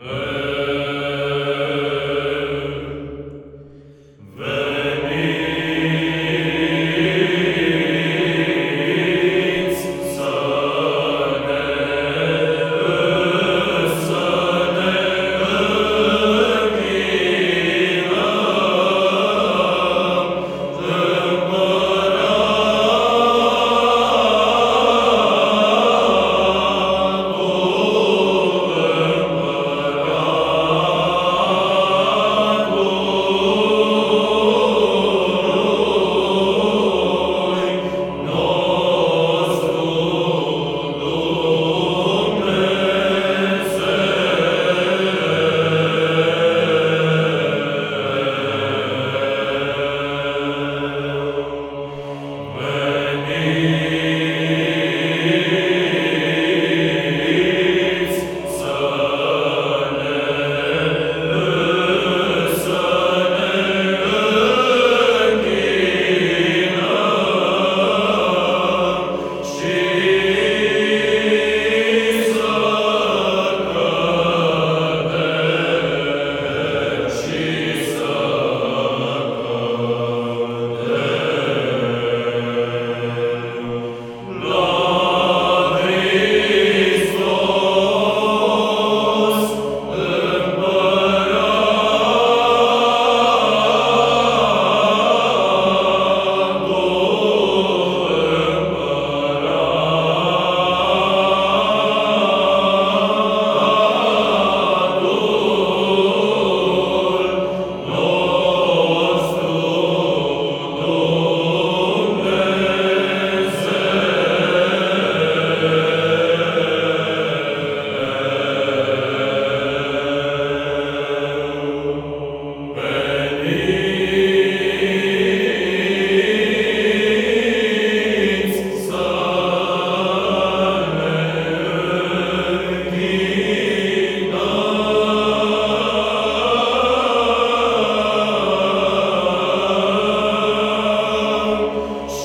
Hey.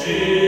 Sim.